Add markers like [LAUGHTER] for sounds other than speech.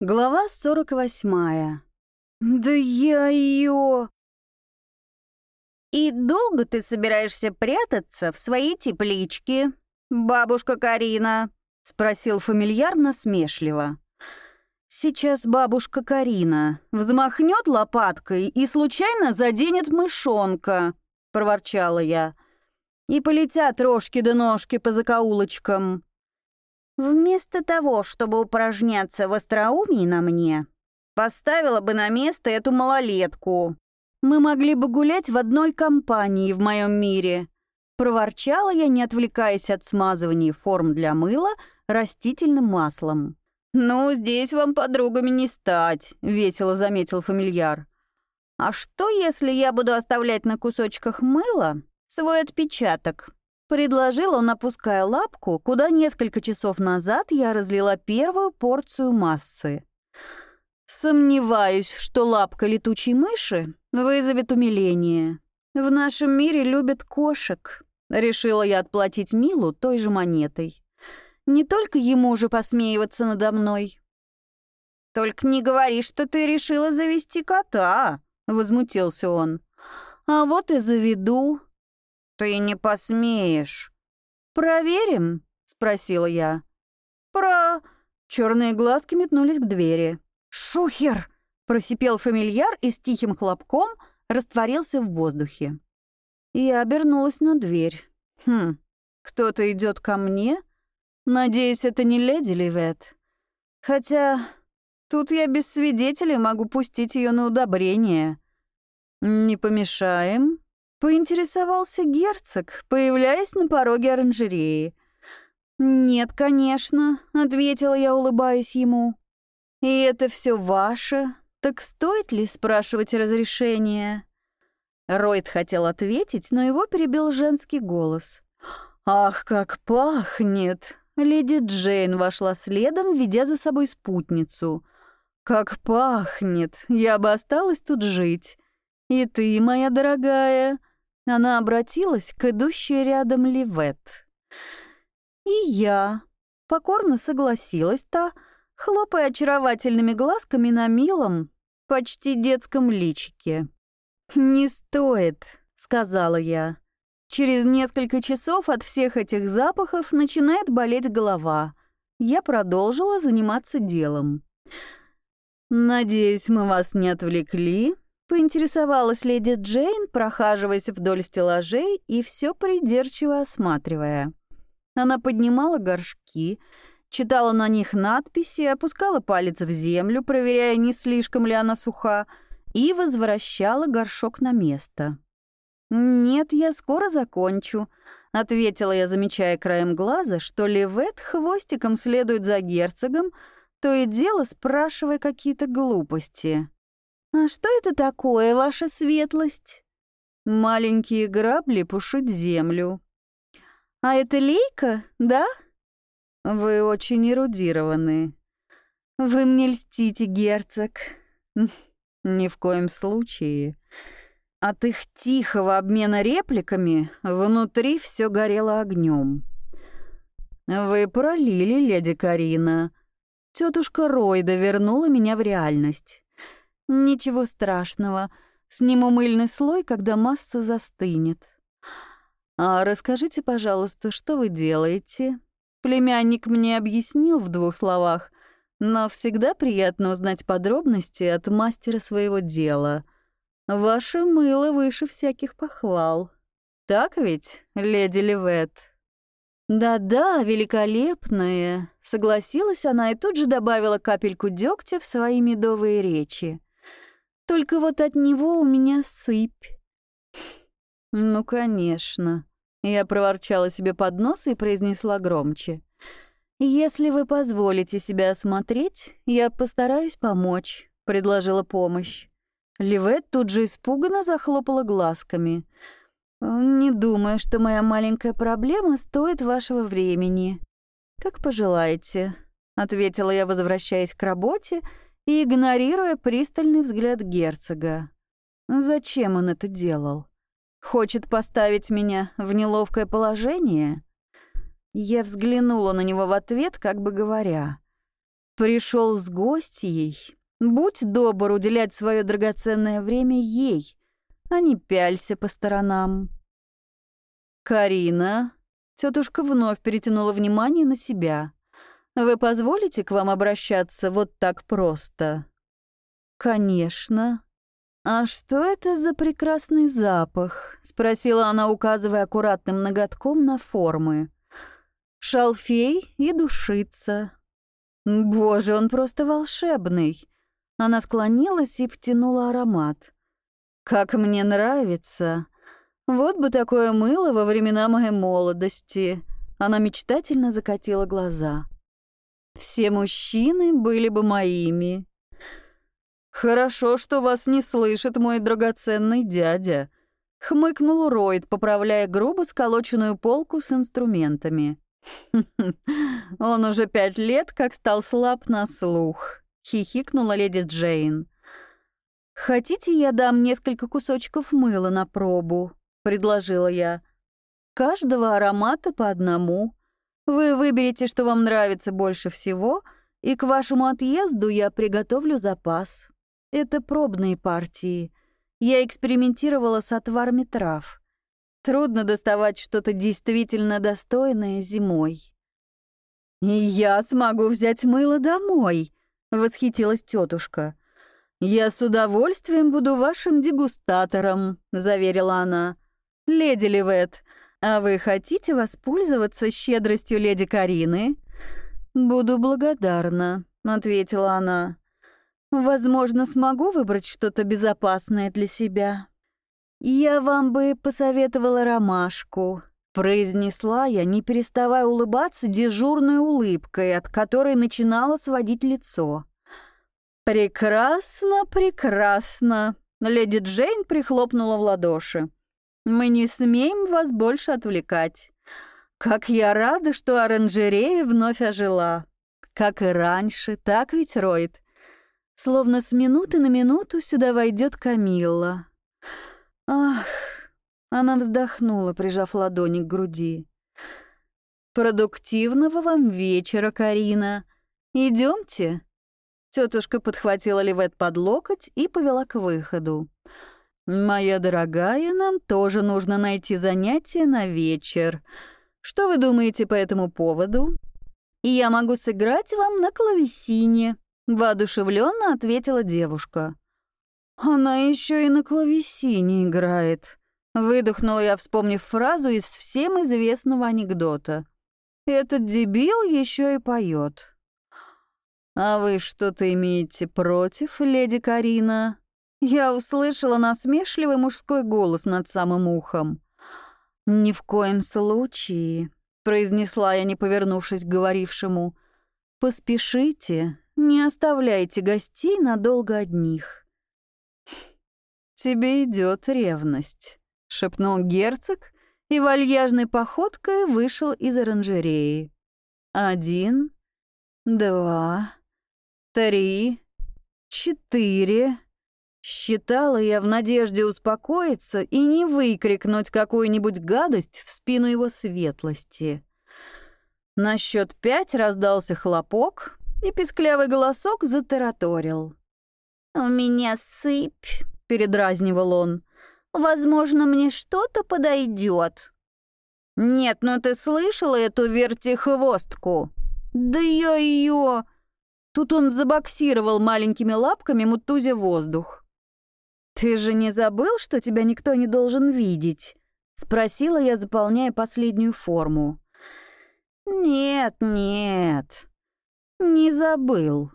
Глава 48. Да я ее. «И долго ты собираешься прятаться в своей тепличке, бабушка Карина?» — спросил фамильяр насмешливо. «Сейчас бабушка Карина взмахнет лопаткой и случайно заденет мышонка», — проворчала я. «И полетят рожки да ножки по закоулочкам». Вместо того, чтобы упражняться в остроумии на мне, поставила бы на место эту малолетку. Мы могли бы гулять в одной компании в моем мире. Проворчала я, не отвлекаясь от смазывания форм для мыла растительным маслом. «Ну, здесь вам подругами не стать», — весело заметил фамильяр. «А что, если я буду оставлять на кусочках мыла свой отпечаток?» Предложил он, опуская лапку, куда несколько часов назад я разлила первую порцию массы. Сомневаюсь, что лапка летучей мыши вызовет умиление. В нашем мире любят кошек. Решила я отплатить Милу той же монетой. Не только ему же посмеиваться надо мной. «Только не говори, что ты решила завести кота», — возмутился он. «А вот и заведу», «Ты не посмеешь». «Проверим?» — спросила я. «Про...» Черные глазки метнулись к двери. «Шухер!» — просипел фамильяр и с тихим хлопком растворился в воздухе. Я обернулась на дверь. «Хм, кто-то идет ко мне? Надеюсь, это не леди Ливет. Хотя тут я без свидетелей могу пустить ее на удобрение. Не помешаем?» Поинтересовался герцог, появляясь на пороге оранжереи. «Нет, конечно», — ответила я, улыбаясь ему. «И это все ваше? Так стоит ли спрашивать разрешение?» Ройд хотел ответить, но его перебил женский голос. «Ах, как пахнет!» Леди Джейн вошла следом, ведя за собой спутницу. «Как пахнет! Я бы осталась тут жить. И ты, моя дорогая!» Она обратилась к идущей рядом Ливет. И я покорно согласилась та, хлопая очаровательными глазками на милом, почти детском личике. «Не стоит», — сказала я. Через несколько часов от всех этих запахов начинает болеть голова. Я продолжила заниматься делом. «Надеюсь, мы вас не отвлекли?» Поинтересовалась леди Джейн, прохаживаясь вдоль стеллажей и все придирчиво осматривая. Она поднимала горшки, читала на них надписи, опускала палец в землю, проверяя, не слишком ли она суха, и возвращала горшок на место. «Нет, я скоро закончу», — ответила я, замечая краем глаза, что Левет хвостиком следует за герцогом, то и дело спрашивая какие-то глупости. «А что это такое, ваша светлость?» «Маленькие грабли пушить землю». «А это лейка, да?» «Вы очень эрудированы». «Вы мне льстите, герцог». [LAUGHS] «Ни в коем случае». От их тихого обмена репликами внутри все горело огнем. «Вы пролили, леди Карина. Тетушка Ройда вернула меня в реальность. Ничего страшного. Сниму мыльный слой, когда масса застынет. А расскажите, пожалуйста, что вы делаете? Племянник мне объяснил в двух словах, но всегда приятно узнать подробности от мастера своего дела. Ваше мыло выше всяких похвал. Так ведь, леди Левет? «Да-да, великолепные!» — согласилась она и тут же добавила капельку дегтя в свои медовые речи. Только вот от него у меня сыпь. Ну, конечно. Я проворчала себе под нос и произнесла громче. «Если вы позволите себя осмотреть, я постараюсь помочь», — предложила помощь. Ливет тут же испуганно захлопала глазками. «Не думаю, что моя маленькая проблема стоит вашего времени». «Как пожелаете», — ответила я, возвращаясь к работе, — и игнорируя пристальный взгляд герцога. Зачем он это делал? Хочет поставить меня в неловкое положение? Я взглянула на него в ответ, как бы говоря. Пришел с гостьей. Будь добр уделять свое драгоценное время ей, а не пялься по сторонам. Карина, тетушка вновь перетянула внимание на себя. Вы позволите к вам обращаться вот так просто? Конечно. А что это за прекрасный запах? спросила она, указывая аккуратным ноготком на формы. Шалфей и душица. Боже, он просто волшебный. Она склонилась и втянула аромат. Как мне нравится. Вот бы такое мыло во времена моей молодости. Она мечтательно закатила глаза. Все мужчины были бы моими. Хорошо, что вас не слышит мой драгоценный дядя. Хмыкнул Ройд, поправляя грубо сколоченную полку с инструментами. [LAUGHS] «Он уже пять лет как стал слаб на слух», — хихикнула леди Джейн. «Хотите, я дам несколько кусочков мыла на пробу?» — предложила я. «Каждого аромата по одному. Вы выберете, что вам нравится больше всего, и к вашему отъезду я приготовлю запас. Это пробные партии. Я экспериментировала с отварами трав. Трудно доставать что-то действительно достойное зимой. «И я смогу взять мыло домой», — восхитилась тетушка. «Я с удовольствием буду вашим дегустатором», — заверила она. «Леди Ливет, а вы хотите воспользоваться щедростью леди Карины?» «Буду благодарна», — ответила она. «Возможно, смогу выбрать что-то безопасное для себя». «Я вам бы посоветовала ромашку», — произнесла я, не переставая улыбаться дежурной улыбкой, от которой начинала сводить лицо. «Прекрасно, прекрасно!» — леди Джейн прихлопнула в ладоши. «Мы не смеем вас больше отвлекать. Как я рада, что оранжерея вновь ожила. Как и раньше, так ведь, Ройд? Словно с минуты на минуту сюда войдет Камилла. Ах, она вздохнула, прижав ладони к груди. Продуктивного вам вечера, Карина. Идемте. Тетушка подхватила Ливет под локоть и повела к выходу. «Моя дорогая, нам тоже нужно найти занятие на вечер. Что вы думаете по этому поводу?» «Я могу сыграть вам на клавесине», — воодушевленно ответила девушка. «Она еще и на клавесине играет», — выдохнула я, вспомнив фразу из всем известного анекдота. «Этот дебил еще и поет». «А вы что-то имеете против, леди Карина?» Я услышала насмешливый мужской голос над самым ухом. «Ни в коем случае», — произнесла я, не повернувшись к говорившему. «Поспешите, не оставляйте гостей надолго одних». «Тебе идет ревность», — шепнул герцог и вальяжной походкой вышел из оранжереи. «Один, два, три, четыре...» Считала я в надежде успокоиться и не выкрикнуть какую-нибудь гадость в спину его светлости. На счет пять раздался хлопок, и песклявый голосок затараторил. «У меня сыпь, — передразнивал он. «Возможно, мне что-то подойдет». «Нет, но ты слышала эту вертихвостку?» «Да я ее...» Тут он забоксировал маленькими лапками, мутузя воздух. «Ты же не забыл, что тебя никто не должен видеть?» — спросила я, заполняя последнюю форму. «Нет, нет, не забыл»,